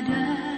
ada.